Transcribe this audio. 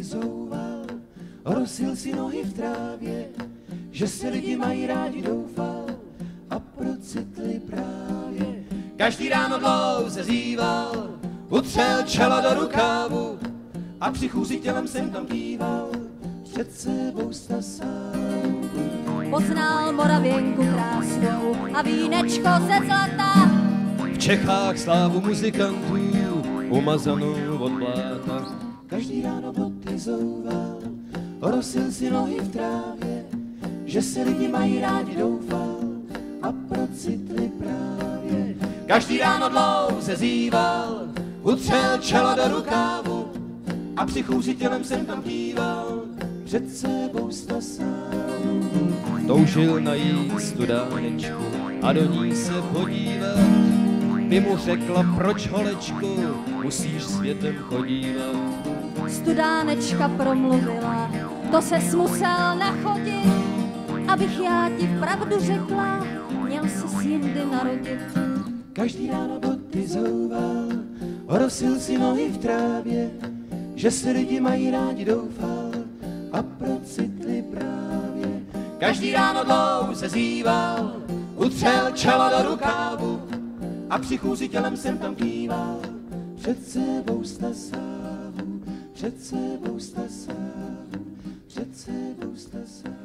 boty zouval, rosil si nohy v trávě, že se lidi mají rádi doufal a procitli právě. Každý ráno dlouze zýval, utřel čelo do rukávu a při chůzi tělem jsem tam kýval, před sebou stasal. Poznal Moravěnku krásnou a vínečko ze zlata. V Čechách slávu muzikantů, umazanou od bláta. Každý ráno boty zouval, rosil si nohy v trávě, že se lidi mají rádi doufal a procitli právě. Každý ráno dlouze zýval, utřel čelo do rukávu a při chůzi tělem jsem tam kýval, před sebou stasal. Toužil najít studánečku a do ní se podívat. By mu řekla, proč holečku, musíš světem chodívat. Studánečka promluvila, to se musel nachodit, abych já ti pravdu řekla, měl se jindy narodit. Každý ráno boty zouval, rosil si nohy v trávě, že se lidi mají rádi doufal a procitli právě. Každý ráno dlouze zýval, utřel čelo do rukávu a při chůzi tělem jsem tam kýval, před sebou stasávu, před sebou stasávu, před sebou stasávu.